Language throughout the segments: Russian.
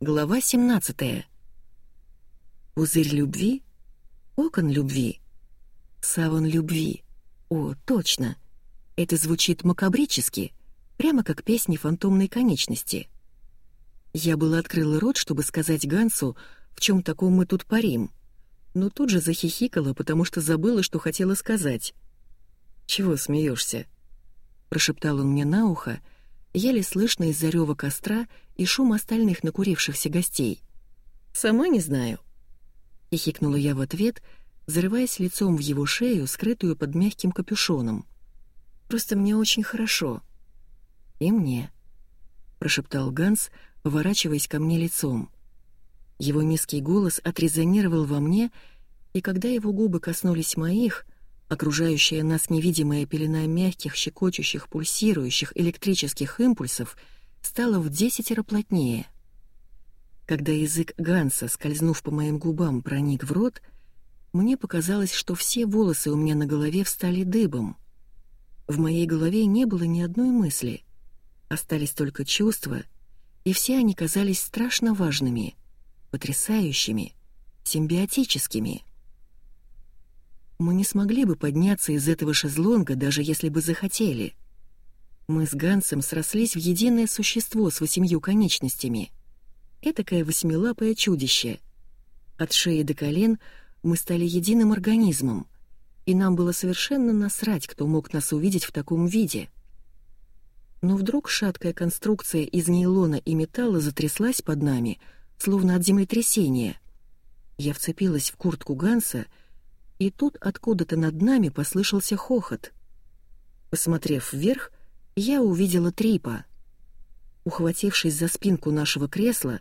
Глава 17. Пузырь любви? Окон любви? Саван любви? О, точно. Это звучит макабрически, прямо как песни фантомной конечности. Я было открыла рот, чтобы сказать Гансу, в чем таком мы тут парим, но тут же захихикала, потому что забыла, что хотела сказать. «Чего смеешься? прошептал он мне на ухо, еле слышно из-за рёва костра и шум остальных накурившихся гостей. «Сама не знаю». И хикнула я в ответ, зарываясь лицом в его шею, скрытую под мягким капюшоном. «Просто мне очень хорошо». «И мне», — прошептал Ганс, поворачиваясь ко мне лицом. Его низкий голос отрезонировал во мне, и когда его губы коснулись моих — Окружающая нас невидимая пелена мягких, щекочущих, пульсирующих электрических импульсов стала в десятеро плотнее. Когда язык Ганса, скользнув по моим губам, проник в рот, мне показалось, что все волосы у меня на голове встали дыбом. В моей голове не было ни одной мысли. Остались только чувства, и все они казались страшно важными, потрясающими, симбиотическими — мы не смогли бы подняться из этого шезлонга, даже если бы захотели. Мы с Гансом срослись в единое существо с восемью конечностями. Этакое восьмилапое чудище. От шеи до колен мы стали единым организмом, и нам было совершенно насрать, кто мог нас увидеть в таком виде. Но вдруг шаткая конструкция из нейлона и металла затряслась под нами, словно от землетрясения. Я вцепилась в куртку Ганса и, и тут откуда-то над нами послышался хохот. Посмотрев вверх, я увидела Трипа. Ухватившись за спинку нашего кресла,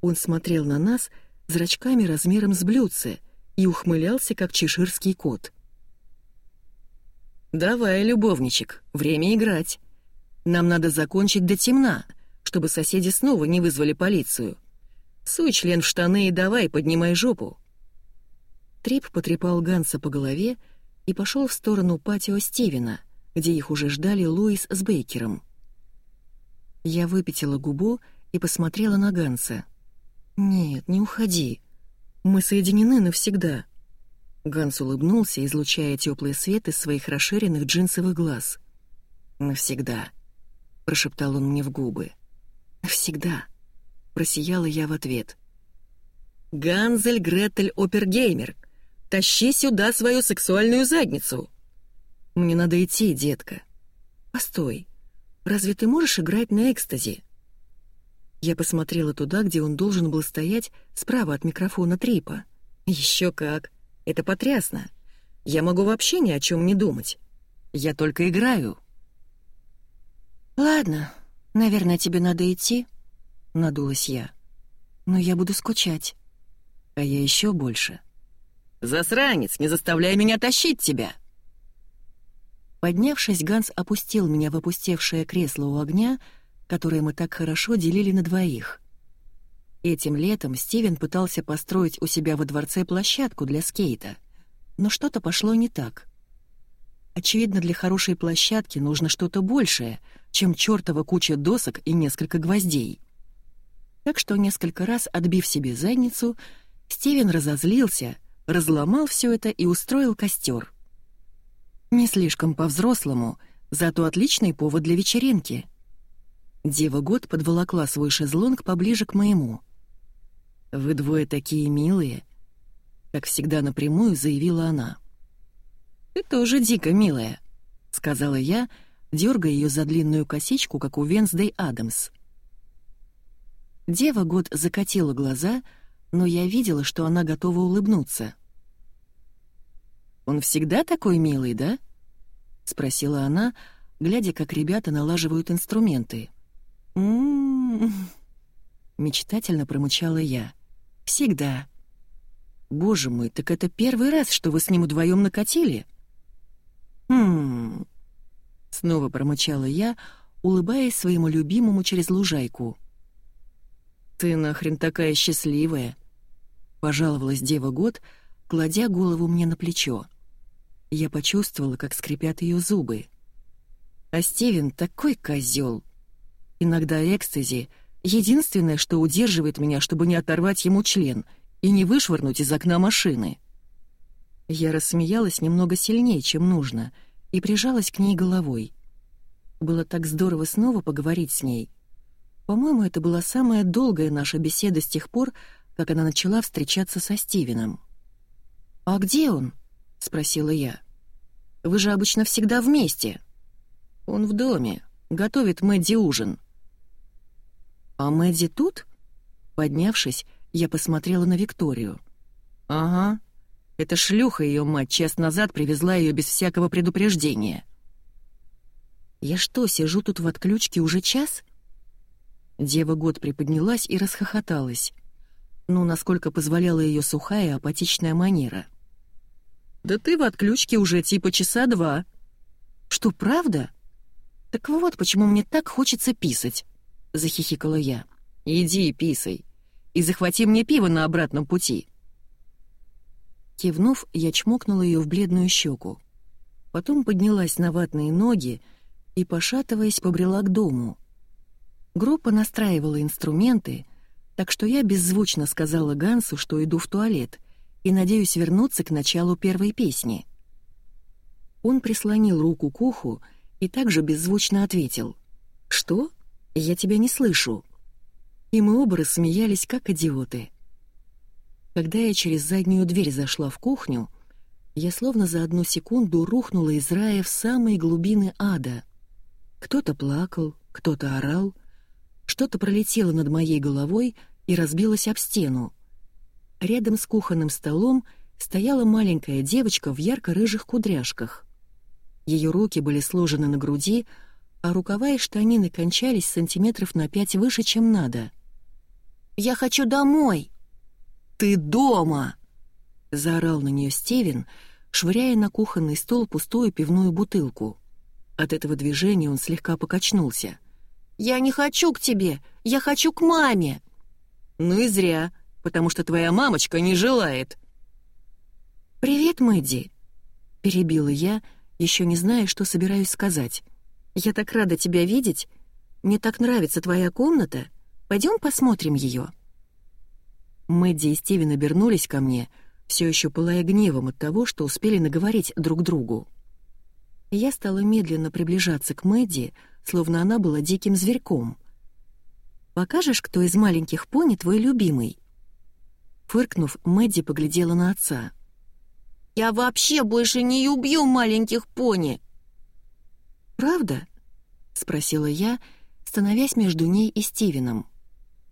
он смотрел на нас зрачками размером с блюдце и ухмылялся, как чеширский кот. «Давай, любовничек, время играть. Нам надо закончить до темна, чтобы соседи снова не вызвали полицию. Суй член в штаны и давай, поднимай жопу». Трип потрепал Ганса по голове и пошел в сторону патио Стивена, где их уже ждали Луис с Бейкером. Я выпятила губу и посмотрела на Ганса. «Нет, не уходи. Мы соединены навсегда». Ганс улыбнулся, излучая теплый свет из своих расширенных джинсовых глаз. «Навсегда», — прошептал он мне в губы. «Навсегда», — просияла я в ответ. «Ганзель Гретель Опергеймер», Тащи сюда свою сексуальную задницу!» «Мне надо идти, детка». «Постой, разве ты можешь играть на экстазе?» Я посмотрела туда, где он должен был стоять, справа от микрофона Трипа. Еще как! Это потрясно! Я могу вообще ни о чем не думать. Я только играю». «Ладно, наверное, тебе надо идти», — надулась я. «Но я буду скучать». А я еще больше. «Засранец, не заставляй меня тащить тебя!» Поднявшись, Ганс опустил меня в опустевшее кресло у огня, которое мы так хорошо делили на двоих. Этим летом Стивен пытался построить у себя во дворце площадку для скейта, но что-то пошло не так. Очевидно, для хорошей площадки нужно что-то большее, чем чертова куча досок и несколько гвоздей. Так что несколько раз, отбив себе задницу, Стивен разозлился — разломал все это и устроил костер. Не слишком по-взрослому, зато отличный повод для вечеринки. Дева Год подволокла свой шезлонг поближе к моему. «Вы двое такие милые», — как всегда напрямую заявила она. «Ты тоже дико милая», — сказала я, дергая ее за длинную косичку, как у Венсдей Адамс. Дева Год закатила глаза, но я видела, что она готова улыбнуться. Он всегда такой милый, да?» — спросила она, глядя, как ребята налаживают инструменты. «М-м-м...» Мечтательно промычала я. «Всегда». «Боже мой, так это первый раз, что вы с ним вдвоем накатили?» «Хм...» Снова промычала я, улыбаясь своему любимому через лужайку. «Ты нахрен такая счастливая!» — пожаловалась Дева Год, кладя голову мне на плечо. Я почувствовала, как скрипят ее зубы. А Стивен такой козел. Иногда экстази Единственное, что удерживает меня, чтобы не оторвать ему член и не вышвырнуть из окна машины. Я рассмеялась немного сильнее, чем нужно, и прижалась к ней головой. Было так здорово снова поговорить с ней. По-моему, это была самая долгая наша беседа с тех пор, как она начала встречаться со Стивеном. «А где он?» — спросила я. «Вы же обычно всегда вместе». «Он в доме, готовит Мэдди ужин». «А Мэдди тут?» Поднявшись, я посмотрела на Викторию. «Ага. Эта шлюха ее мать час назад привезла ее без всякого предупреждения». «Я что, сижу тут в отключке уже час?» Дева год приподнялась и расхохоталась. Ну, насколько позволяла ее сухая апатичная манера. «Да ты в отключке уже типа часа два». «Что, правда?» «Так вот, почему мне так хочется писать», — захихикала я. «Иди, писай. И захвати мне пиво на обратном пути». Кивнув, я чмокнула ее в бледную щеку. Потом поднялась на ватные ноги и, пошатываясь, побрела к дому. Группа настраивала инструменты, так что я беззвучно сказала Гансу, что иду в туалет, и надеюсь вернуться к началу первой песни. Он прислонил руку к уху и также беззвучно ответил. «Что?» Я тебя не слышу». И мы оба рассмеялись, как идиоты. Когда я через заднюю дверь зашла в кухню, я словно за одну секунду рухнула из рая в самые глубины ада. Кто-то плакал, кто-то орал, что-то пролетело над моей головой и разбилось об стену. Рядом с кухонным столом стояла маленькая девочка в ярко-рыжих кудряшках. Ее руки были сложены на груди, а рукава и штанины кончались сантиметров на пять выше, чем надо. «Я хочу домой!» «Ты дома!» — заорал на нее Стивен, швыряя на кухонный стол пустую пивную бутылку. От этого движения он слегка покачнулся. «Я не хочу к тебе! Я хочу к маме!» «Ну и зря, потому что твоя мамочка не желает!» «Привет, Мэдди!» — перебила я, еще не зная, что собираюсь сказать. Я так рада тебя видеть. Мне так нравится твоя комната. Пойдем посмотрим ее. Мэдди и Стивен обернулись ко мне, все еще пылая гневом от того, что успели наговорить друг другу. Я стала медленно приближаться к Мэдди, словно она была диким зверьком. «Покажешь, кто из маленьких пони твой любимый?» Фыркнув, Мэдди поглядела на отца. «Я вообще больше не убью маленьких пони!» «Правда?» — спросила я, становясь между ней и Стивеном.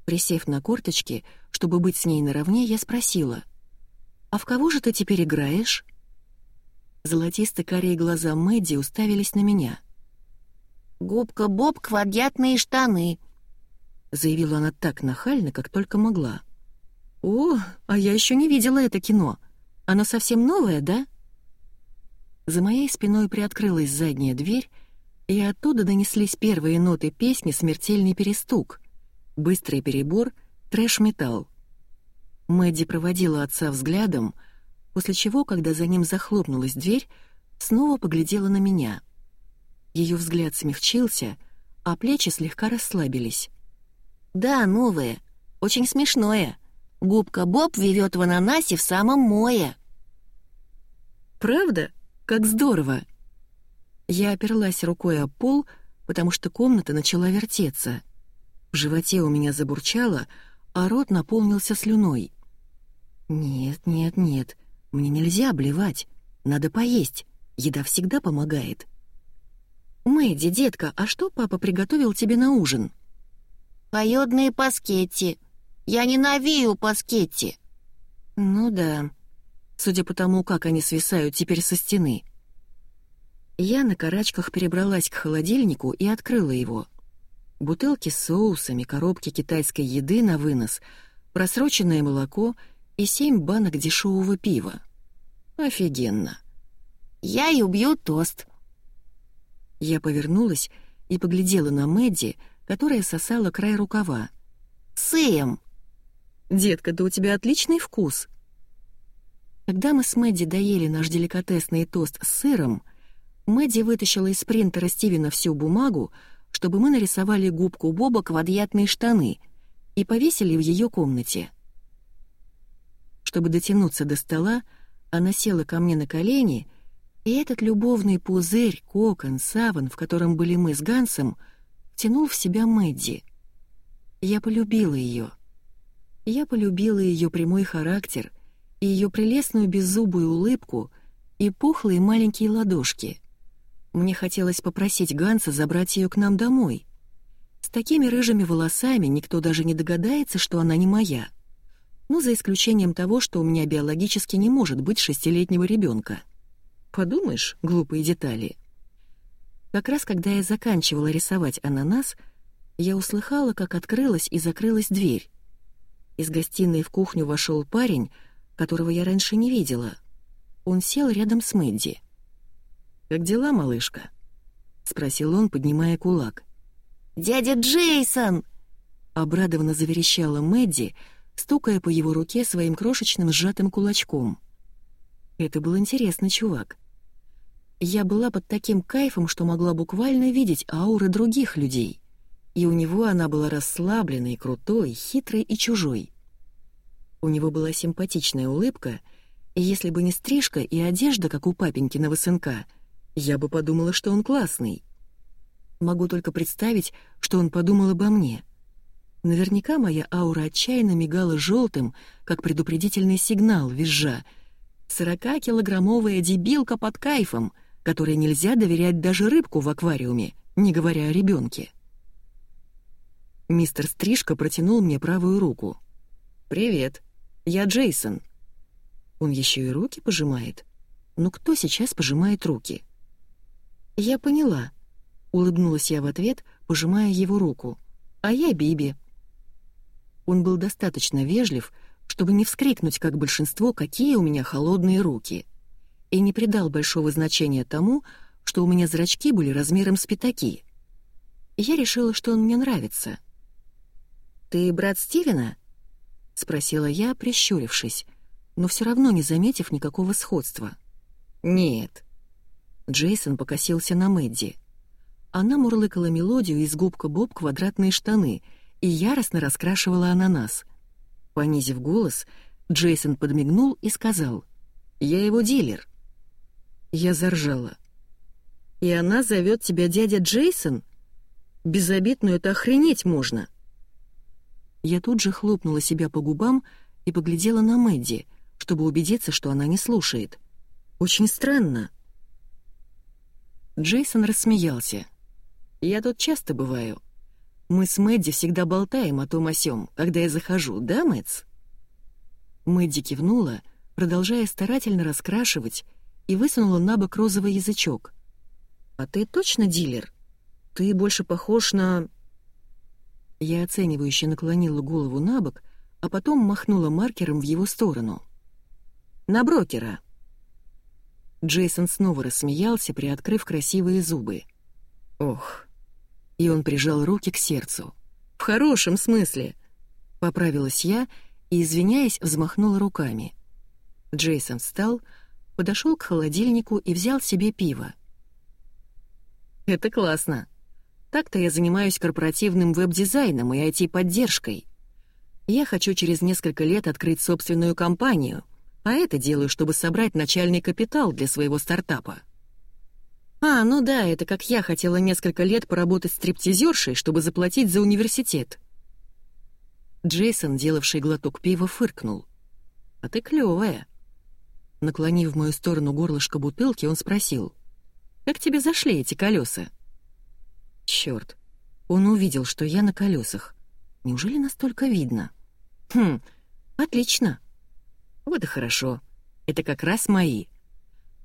Присев на корточки, чтобы быть с ней наравне, я спросила. «А в кого же ты теперь играешь?» Золотисто-карие глаза Мэдди уставились на меня. «Губка Боб, квадратные штаны», — заявила она так нахально, как только могла. «О, а я еще не видела это кино. Оно совсем новое, да?» За моей спиной приоткрылась задняя дверь, и оттуда донеслись первые ноты песни «Смертельный перестук», быстрый перебор, трэш-металл. Мэдди проводила отца взглядом, после чего, когда за ним захлопнулась дверь, снова поглядела на меня. Ее взгляд смягчился, а плечи слегка расслабились. «Да, новое. Очень смешное. Губка Боб вивет в ананасе в самом мое». «Правда? Как здорово!» Я оперлась рукой о пол, потому что комната начала вертеться. В животе у меня забурчало, а рот наполнился слюной. «Нет, нет, нет, мне нельзя обливать. Надо поесть. Еда всегда помогает». «Мэдди, детка, а что папа приготовил тебе на ужин?» «Поёдные паскетти. Я ненавижу паскетти». «Ну да, судя по тому, как они свисают теперь со стены». Я на карачках перебралась к холодильнику и открыла его. Бутылки с соусами, коробки китайской еды на вынос, просроченное молоко и семь банок дешевого пива. Офигенно. «Я и убью тост». Я повернулась и поглядела на Мэдди, которая сосала край рукава. «Сэм!» «Детка, да у тебя отличный вкус!» Когда мы с Мэдди доели наш деликатесный тост с сыром, Мэдди вытащила из принтера Стивена всю бумагу, чтобы мы нарисовали губку Боба квадратные штаны и повесили в ее комнате. Чтобы дотянуться до стола, она села ко мне на колени, и этот любовный пузырь, кокон, саван, в котором были мы с Гансом, тянул в себя Мэдди. Я полюбила ее. Я полюбила ее прямой характер и ее прелестную беззубую улыбку и пухлые маленькие ладошки. Мне хотелось попросить Ганса забрать ее к нам домой. С такими рыжими волосами никто даже не догадается, что она не моя. Ну, за исключением того, что у меня биологически не может быть шестилетнего ребенка. Подумаешь, глупые детали. Как раз когда я заканчивала рисовать ананас, я услыхала, как открылась и закрылась дверь. Из гостиной в кухню вошел парень, которого я раньше не видела. Он сел рядом с Мэдди. «Как дела, малышка?» — спросил он, поднимая кулак. «Дядя Джейсон!» — обрадованно заверещала Мэдди, стукая по его руке своим крошечным сжатым кулачком. Это был интересный чувак. Я была под таким кайфом, что могла буквально видеть ауры других людей, и у него она была расслабленной, крутой, хитрой и чужой. У него была симпатичная улыбка, и если бы не стрижка и одежда, как у папенькиного сынка — я бы подумала, что он классный. Могу только представить, что он подумал обо мне. Наверняка моя аура отчаянно мигала желтым, как предупредительный сигнал, визжа. Сорокакилограммовая дебилка под кайфом, которой нельзя доверять даже рыбку в аквариуме, не говоря о ребенке. Мистер Стрижка протянул мне правую руку. «Привет, я Джейсон». Он еще и руки пожимает. Ну кто сейчас пожимает руки?» «Я поняла», — улыбнулась я в ответ, пожимая его руку. «А я Биби». Он был достаточно вежлив, чтобы не вскрикнуть, как большинство, какие у меня холодные руки, и не придал большого значения тому, что у меня зрачки были размером с пятаки. Я решила, что он мне нравится. «Ты брат Стивена?» — спросила я, прищурившись, но все равно не заметив никакого сходства. «Нет», Джейсон покосился на Мэдди. Она мурлыкала мелодию из губка Боб квадратные штаны и яростно раскрашивала ананас. Понизив голос, Джейсон подмигнул и сказал «Я его дилер». Я заржала. «И она зовет тебя дядя Джейсон? Безобидную это охренеть можно!» Я тут же хлопнула себя по губам и поглядела на Мэдди, чтобы убедиться, что она не слушает. «Очень странно». Джейсон рассмеялся. «Я тут часто бываю. Мы с Мэдди всегда болтаем о том о сём, когда я захожу, да, Мэдс?» Мэдди кивнула, продолжая старательно раскрашивать, и высунула на бок розовый язычок. «А ты точно дилер? Ты больше похож на...» Я оценивающе наклонила голову на бок, а потом махнула маркером в его сторону. «На брокера!» Джейсон снова рассмеялся, приоткрыв красивые зубы. «Ох!» И он прижал руки к сердцу. «В хорошем смысле!» Поправилась я и, извиняясь, взмахнула руками. Джейсон встал, подошел к холодильнику и взял себе пиво. «Это классно. Так-то я занимаюсь корпоративным веб-дизайном и IT-поддержкой. Я хочу через несколько лет открыть собственную компанию — а это делаю, чтобы собрать начальный капитал для своего стартапа. А, ну да, это как я хотела несколько лет поработать стриптизершей, чтобы заплатить за университет. Джейсон, делавший глоток пива, фыркнул. «А ты клёвая». Наклонив в мою сторону горлышко бутылки, он спросил. «Как тебе зашли эти колеса? Чёрт, он увидел, что я на колесах. Неужели настолько видно? Хм, отлично. Вот и хорошо. Это как раз мои.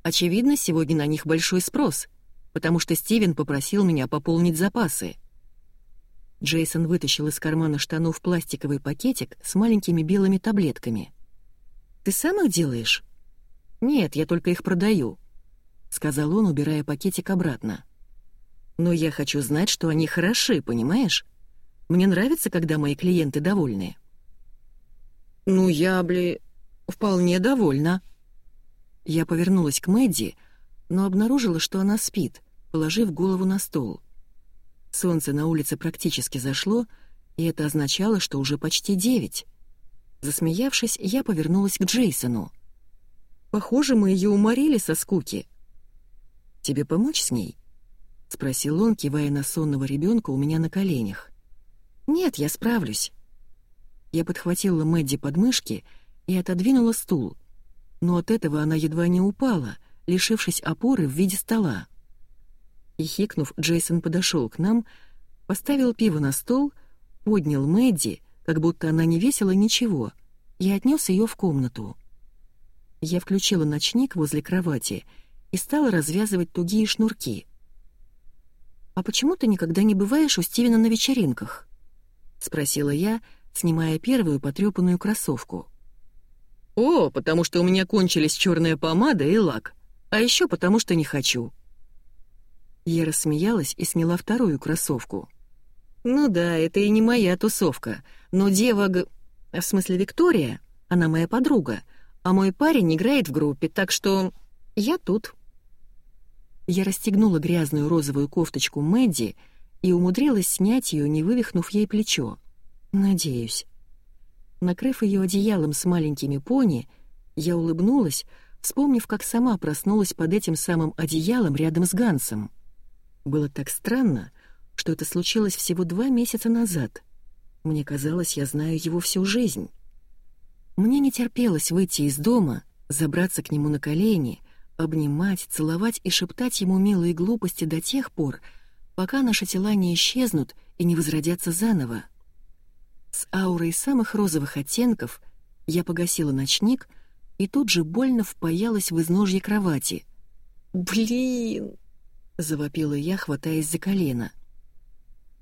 Очевидно, сегодня на них большой спрос, потому что Стивен попросил меня пополнить запасы. Джейсон вытащил из кармана штанов пластиковый пакетик с маленькими белыми таблетками. «Ты сам их делаешь?» «Нет, я только их продаю», — сказал он, убирая пакетик обратно. «Но я хочу знать, что они хороши, понимаешь? Мне нравится, когда мои клиенты довольны». «Ну, я, бли...» «Вполне довольна». Я повернулась к Мэдди, но обнаружила, что она спит, положив голову на стол. Солнце на улице практически зашло, и это означало, что уже почти девять. Засмеявшись, я повернулась к Джейсону. «Похоже, мы ее уморили со скуки». «Тебе помочь с ней?» — спросил он, кивая на сонного ребенка у меня на коленях. «Нет, я справлюсь». Я подхватила Мэдди под мышки и отодвинула стул, но от этого она едва не упала, лишившись опоры в виде стола. И хикнув, Джейсон подошел к нам, поставил пиво на стол, поднял Мэдди, как будто она не весила ничего, и отнес ее в комнату. Я включила ночник возле кровати и стала развязывать тугие шнурки. «А почему ты никогда не бываешь у Стивена на вечеринках?» — спросила я, снимая первую потрепанную кроссовку. «О, потому что у меня кончились черная помада и лак, а еще потому что не хочу». Я рассмеялась и сняла вторую кроссовку. «Ну да, это и не моя тусовка, но дева г... В смысле Виктория, она моя подруга, а мой парень играет в группе, так что я тут». Я расстегнула грязную розовую кофточку Мэдди и умудрилась снять ее, не вывихнув ей плечо. Надеюсь. Накрыв ее одеялом с маленькими пони, я улыбнулась, вспомнив, как сама проснулась под этим самым одеялом рядом с Гансом. Было так странно, что это случилось всего два месяца назад. Мне казалось, я знаю его всю жизнь. Мне не терпелось выйти из дома, забраться к нему на колени, обнимать, целовать и шептать ему милые глупости до тех пор, пока наши тела не исчезнут и не возродятся заново. С аурой самых розовых оттенков я погасила ночник и тут же больно впаялась в изножье кровати. «Блин!» — завопила я, хватаясь за колено.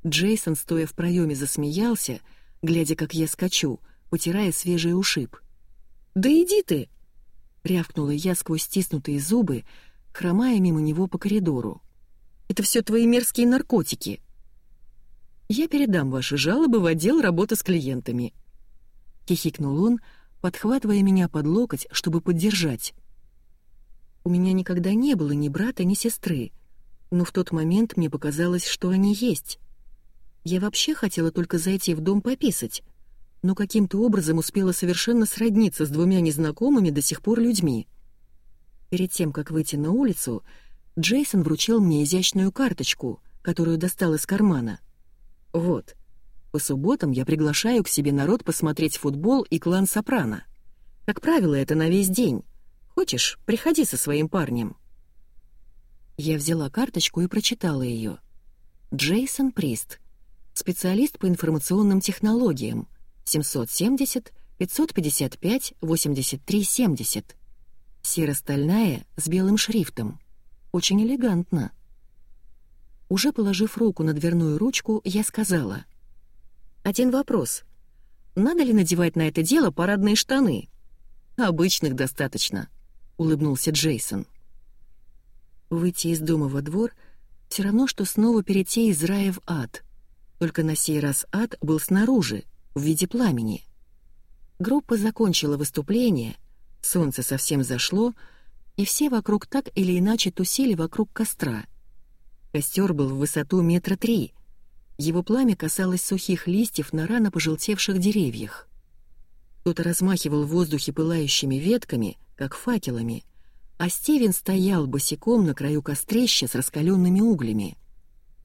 Джейсон, стоя в проеме, засмеялся, глядя, как я скачу, утирая свежий ушиб. «Да иди ты!» — рявкнула я сквозь стиснутые зубы, хромая мимо него по коридору. «Это все твои мерзкие наркотики!» «Я передам ваши жалобы в отдел работы с клиентами», — хихикнул он, подхватывая меня под локоть, чтобы поддержать. У меня никогда не было ни брата, ни сестры, но в тот момент мне показалось, что они есть. Я вообще хотела только зайти в дом пописать, но каким-то образом успела совершенно сродниться с двумя незнакомыми до сих пор людьми. Перед тем, как выйти на улицу, Джейсон вручил мне изящную карточку, которую достал из кармана. «Вот, по субботам я приглашаю к себе народ посмотреть футбол и клан Сопрано. Как правило, это на весь день. Хочешь, приходи со своим парнем». Я взяла карточку и прочитала ее. Джейсон Прист. Специалист по информационным технологиям. 770 555 83 70. Серо-стальная с белым шрифтом. Очень элегантно. Уже положив руку на дверную ручку, я сказала. «Один вопрос. Надо ли надевать на это дело парадные штаны?» «Обычных достаточно», — улыбнулся Джейсон. Выйти из дома во двор — все равно, что снова перейти из рая в ад. Только на сей раз ад был снаружи, в виде пламени. Группа закончила выступление, солнце совсем зашло, и все вокруг так или иначе тусили вокруг костра. Костер был в высоту метра три. Его пламя касалось сухих листьев на рано пожелтевших деревьях. Кто-то размахивал в воздухе пылающими ветками, как факелами, а Стивен стоял босиком на краю кострища с раскаленными углями.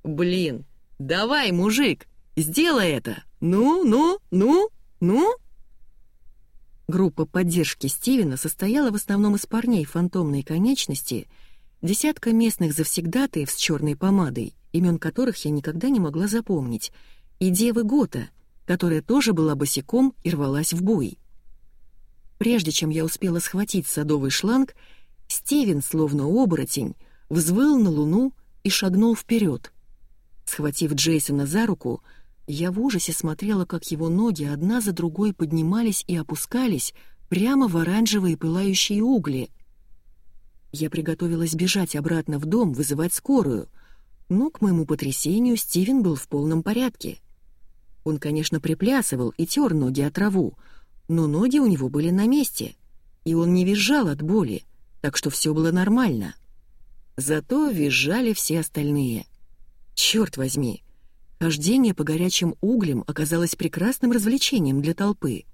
«Блин, давай, мужик, сделай это! Ну, ну, ну, ну!» Группа поддержки Стивена состояла в основном из парней фантомной конечности, десятка местных завсегдатаев с черной помадой, имен которых я никогда не могла запомнить, и девы Гота, которая тоже была босиком и рвалась в бой. Прежде чем я успела схватить садовый шланг, Стивен, словно оборотень, взвыл на луну и шагнул вперед. Схватив Джейсона за руку, я в ужасе смотрела, как его ноги одна за другой поднимались и опускались прямо в оранжевые пылающие угли. Я приготовилась бежать обратно в дом, вызывать скорую, но, к моему потрясению, Стивен был в полном порядке. Он, конечно, приплясывал и тер ноги от траву, но ноги у него были на месте, и он не визжал от боли — так что все было нормально. Зато визжали все остальные. Черт возьми, Хождение по горячим углям оказалось прекрасным развлечением для толпы.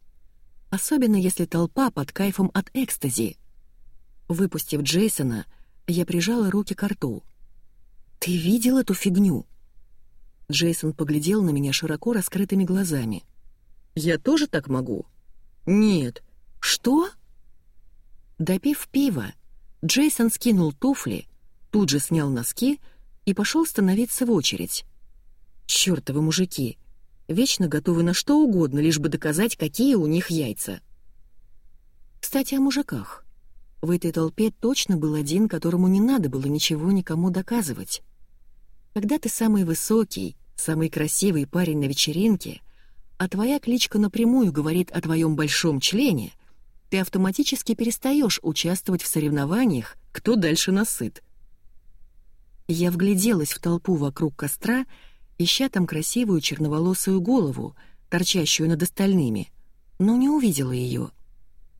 Особенно если толпа под кайфом от экстази. Выпустив Джейсона, я прижала руки к рту. «Ты видел эту фигню?» Джейсон поглядел на меня широко раскрытыми глазами. «Я тоже так могу?» «Нет». «Что?» Допив пива, Джейсон скинул туфли, тут же снял носки и пошел становиться в очередь. Чёртовы мужики! Вечно готовы на что угодно, лишь бы доказать, какие у них яйца. Кстати, о мужиках. В этой толпе точно был один, которому не надо было ничего никому доказывать. Когда ты самый высокий, самый красивый парень на вечеринке, а твоя кличка напрямую говорит о твоем большом члене, ты автоматически перестаешь участвовать в соревнованиях, кто дальше насыт. Я вгляделась в толпу вокруг костра, ища там красивую черноволосую голову, торчащую над остальными, но не увидела ее.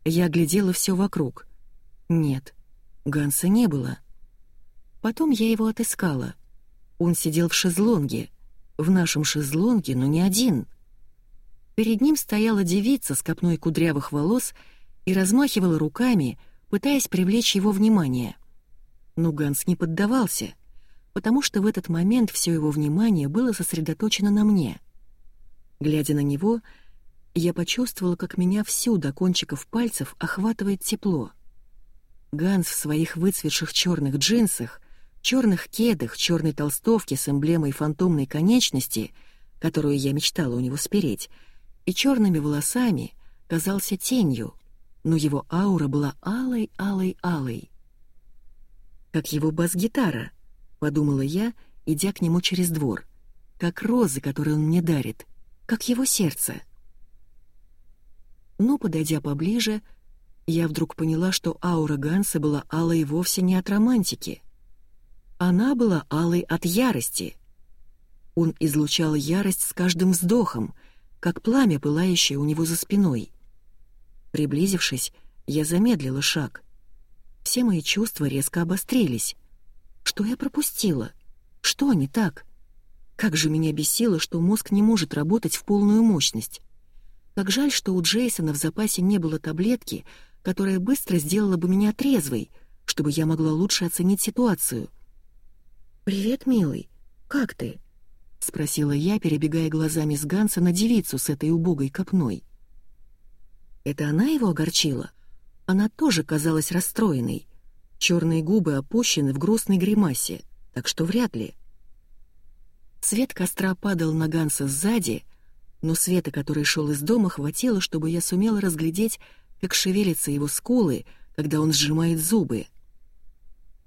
Я глядела все вокруг. Нет, Ганса не было. Потом я его отыскала. Он сидел в шезлонге, в нашем шезлонге, но не один. Перед ним стояла девица с копной кудрявых волос и размахивала руками, пытаясь привлечь его внимание. Но Ганс не поддавался, потому что в этот момент все его внимание было сосредоточено на мне. Глядя на него, я почувствовала, как меня всю до кончиков пальцев охватывает тепло. Ганс в своих выцветших черных джинсах черных кедах, черной толстовке с эмблемой фантомной конечности, которую я мечтала у него спереть, и черными волосами казался тенью, но его аура была алой, алой, алой. Как его бас-гитара, подумала я, идя к нему через двор, как розы, которые он мне дарит, как его сердце. Но, подойдя поближе, я вдруг поняла, что аура Ганса была алой вовсе не от романтики — она была алой от ярости. Он излучал ярость с каждым вздохом, как пламя, пылающее у него за спиной. Приблизившись, я замедлила шаг. Все мои чувства резко обострились. Что я пропустила? Что не так? Как же меня бесило, что мозг не может работать в полную мощность. Как жаль, что у Джейсона в запасе не было таблетки, которая быстро сделала бы меня трезвой, чтобы я могла лучше оценить ситуацию — «Привет, милый. Как ты?» — спросила я, перебегая глазами с Ганса на девицу с этой убогой копной. Это она его огорчила? Она тоже казалась расстроенной. Черные губы опущены в грустной гримасе, так что вряд ли. Свет костра падал на Ганса сзади, но света, который шел из дома, хватило, чтобы я сумела разглядеть, как шевелятся его скулы, когда он сжимает зубы.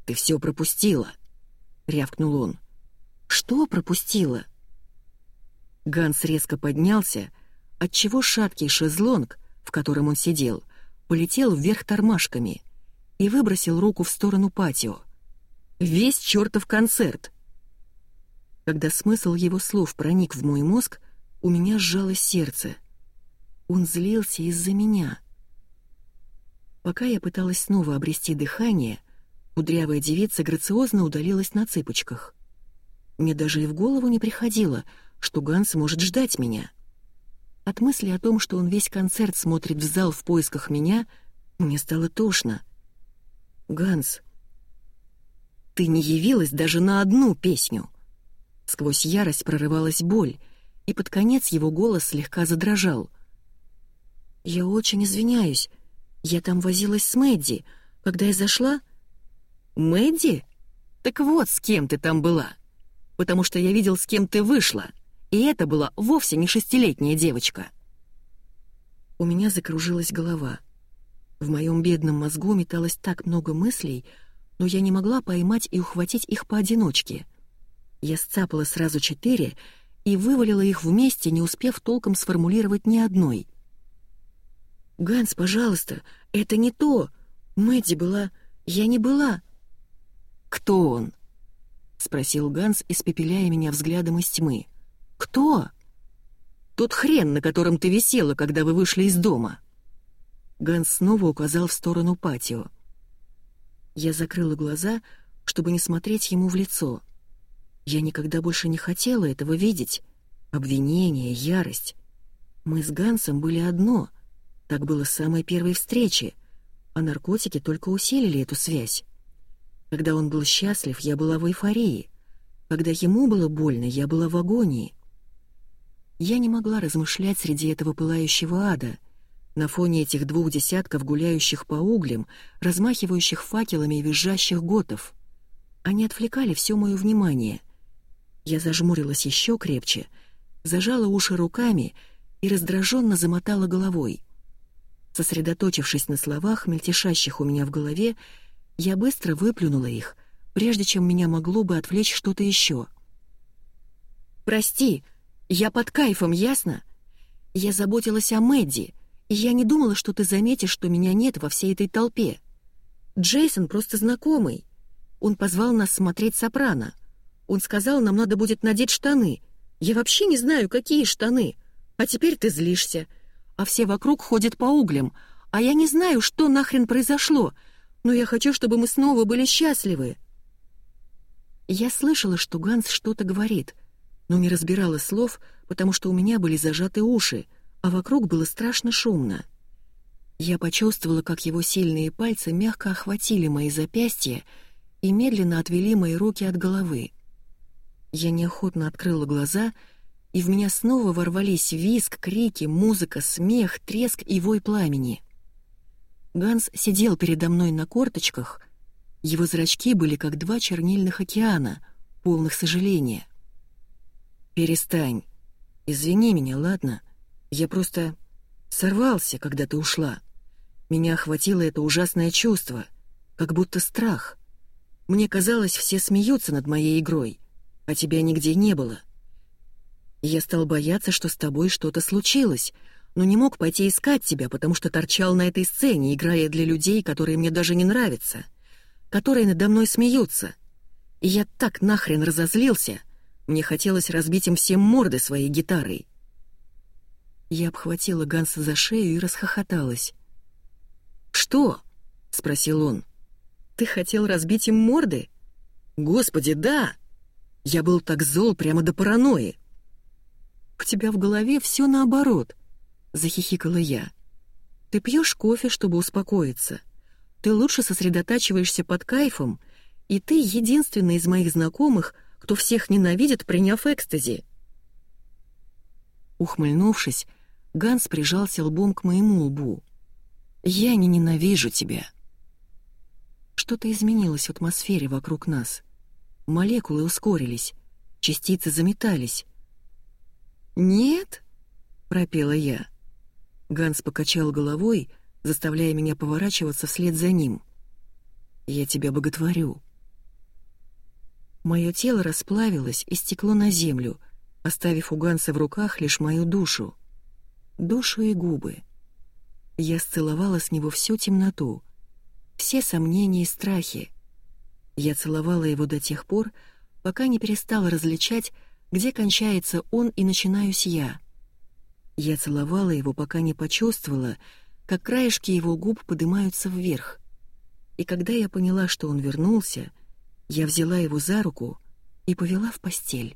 «Ты все пропустила!» — рявкнул он. «Что пропустила?» Ганс резко поднялся, отчего шаткий шезлонг, в котором он сидел, полетел вверх тормашками и выбросил руку в сторону патио. «Весь чертов концерт!» Когда смысл его слов проник в мой мозг, у меня сжалось сердце. Он злился из-за меня. Пока я пыталась снова обрести дыхание, Кудрявая девица грациозно удалилась на цыпочках. Мне даже и в голову не приходило, что Ганс может ждать меня. От мысли о том, что он весь концерт смотрит в зал в поисках меня, мне стало тошно. «Ганс, ты не явилась даже на одну песню!» Сквозь ярость прорывалась боль, и под конец его голос слегка задрожал. «Я очень извиняюсь. Я там возилась с Мэдди. Когда я зашла, «Мэдди? Так вот, с кем ты там была. Потому что я видел, с кем ты вышла, и это была вовсе не шестилетняя девочка». У меня закружилась голова. В моем бедном мозгу металось так много мыслей, но я не могла поймать и ухватить их поодиночке. Я сцапала сразу четыре и вывалила их вместе, не успев толком сформулировать ни одной. «Ганс, пожалуйста, это не то. Мэдди была... Я не была...» «Кто он?» — спросил Ганс, испепеляя меня взглядом из тьмы. «Кто?» «Тот хрен, на котором ты висела, когда вы вышли из дома». Ганс снова указал в сторону патио. Я закрыла глаза, чтобы не смотреть ему в лицо. Я никогда больше не хотела этого видеть, Обвинение, ярость. Мы с Гансом были одно. Так было с самой первой встречи, а наркотики только усилили эту связь. Когда он был счастлив, я была в эйфории. Когда ему было больно, я была в агонии. Я не могла размышлять среди этого пылающего ада, на фоне этих двух десятков гуляющих по углям, размахивающих факелами и визжащих готов. Они отвлекали все мое внимание. Я зажмурилась еще крепче, зажала уши руками и раздраженно замотала головой. Сосредоточившись на словах, мельтешащих у меня в голове, я быстро выплюнула их, прежде чем меня могло бы отвлечь что-то еще. «Прости, я под кайфом, ясно? Я заботилась о Мэдди, я не думала, что ты заметишь, что меня нет во всей этой толпе. Джейсон просто знакомый. Он позвал нас смотреть «Сопрано». Он сказал, нам надо будет надеть штаны. Я вообще не знаю, какие штаны. А теперь ты злишься. А все вокруг ходят по углям, а я не знаю, что нахрен произошло, но я хочу, чтобы мы снова были счастливы». Я слышала, что Ганс что-то говорит, но не разбирала слов, потому что у меня были зажаты уши, а вокруг было страшно шумно. Я почувствовала, как его сильные пальцы мягко охватили мои запястья и медленно отвели мои руки от головы. Я неохотно открыла глаза, и в меня снова ворвались визг, крики, музыка, смех, треск и вой пламени. Ганс сидел передо мной на корточках. Его зрачки были как два чернильных океана, полных сожаления. «Перестань. Извини меня, ладно? Я просто сорвался, когда ты ушла. Меня охватило это ужасное чувство, как будто страх. Мне казалось, все смеются над моей игрой, а тебя нигде не было. Я стал бояться, что с тобой что-то случилось — но не мог пойти искать тебя, потому что торчал на этой сцене, играя для людей, которые мне даже не нравятся, которые надо мной смеются. И я так нахрен разозлился, мне хотелось разбить им всем морды своей гитарой. Я обхватила Ганса за шею и расхохоталась. «Что?» — спросил он. «Ты хотел разбить им морды?» «Господи, да!» Я был так зол прямо до паранойи. «У тебя в голове все наоборот», захихикала я. «Ты пьешь кофе, чтобы успокоиться. Ты лучше сосредотачиваешься под кайфом, и ты единственный из моих знакомых, кто всех ненавидит, приняв экстази». Ухмыльнувшись, Ганс прижался лбом к моему лбу. «Я не ненавижу тебя». Что-то изменилось в атмосфере вокруг нас. Молекулы ускорились, частицы заметались. «Нет?» — пропела я. Ганс покачал головой, заставляя меня поворачиваться вслед за ним. «Я тебя боготворю». Мое тело расплавилось и стекло на землю, оставив у Ганса в руках лишь мою душу. Душу и губы. Я сцеловала с него всю темноту, все сомнения и страхи. Я целовала его до тех пор, пока не перестала различать, где кончается он и начинаюсь я — я целовала его, пока не почувствовала, как краешки его губ поднимаются вверх. И когда я поняла, что он вернулся, я взяла его за руку и повела в постель.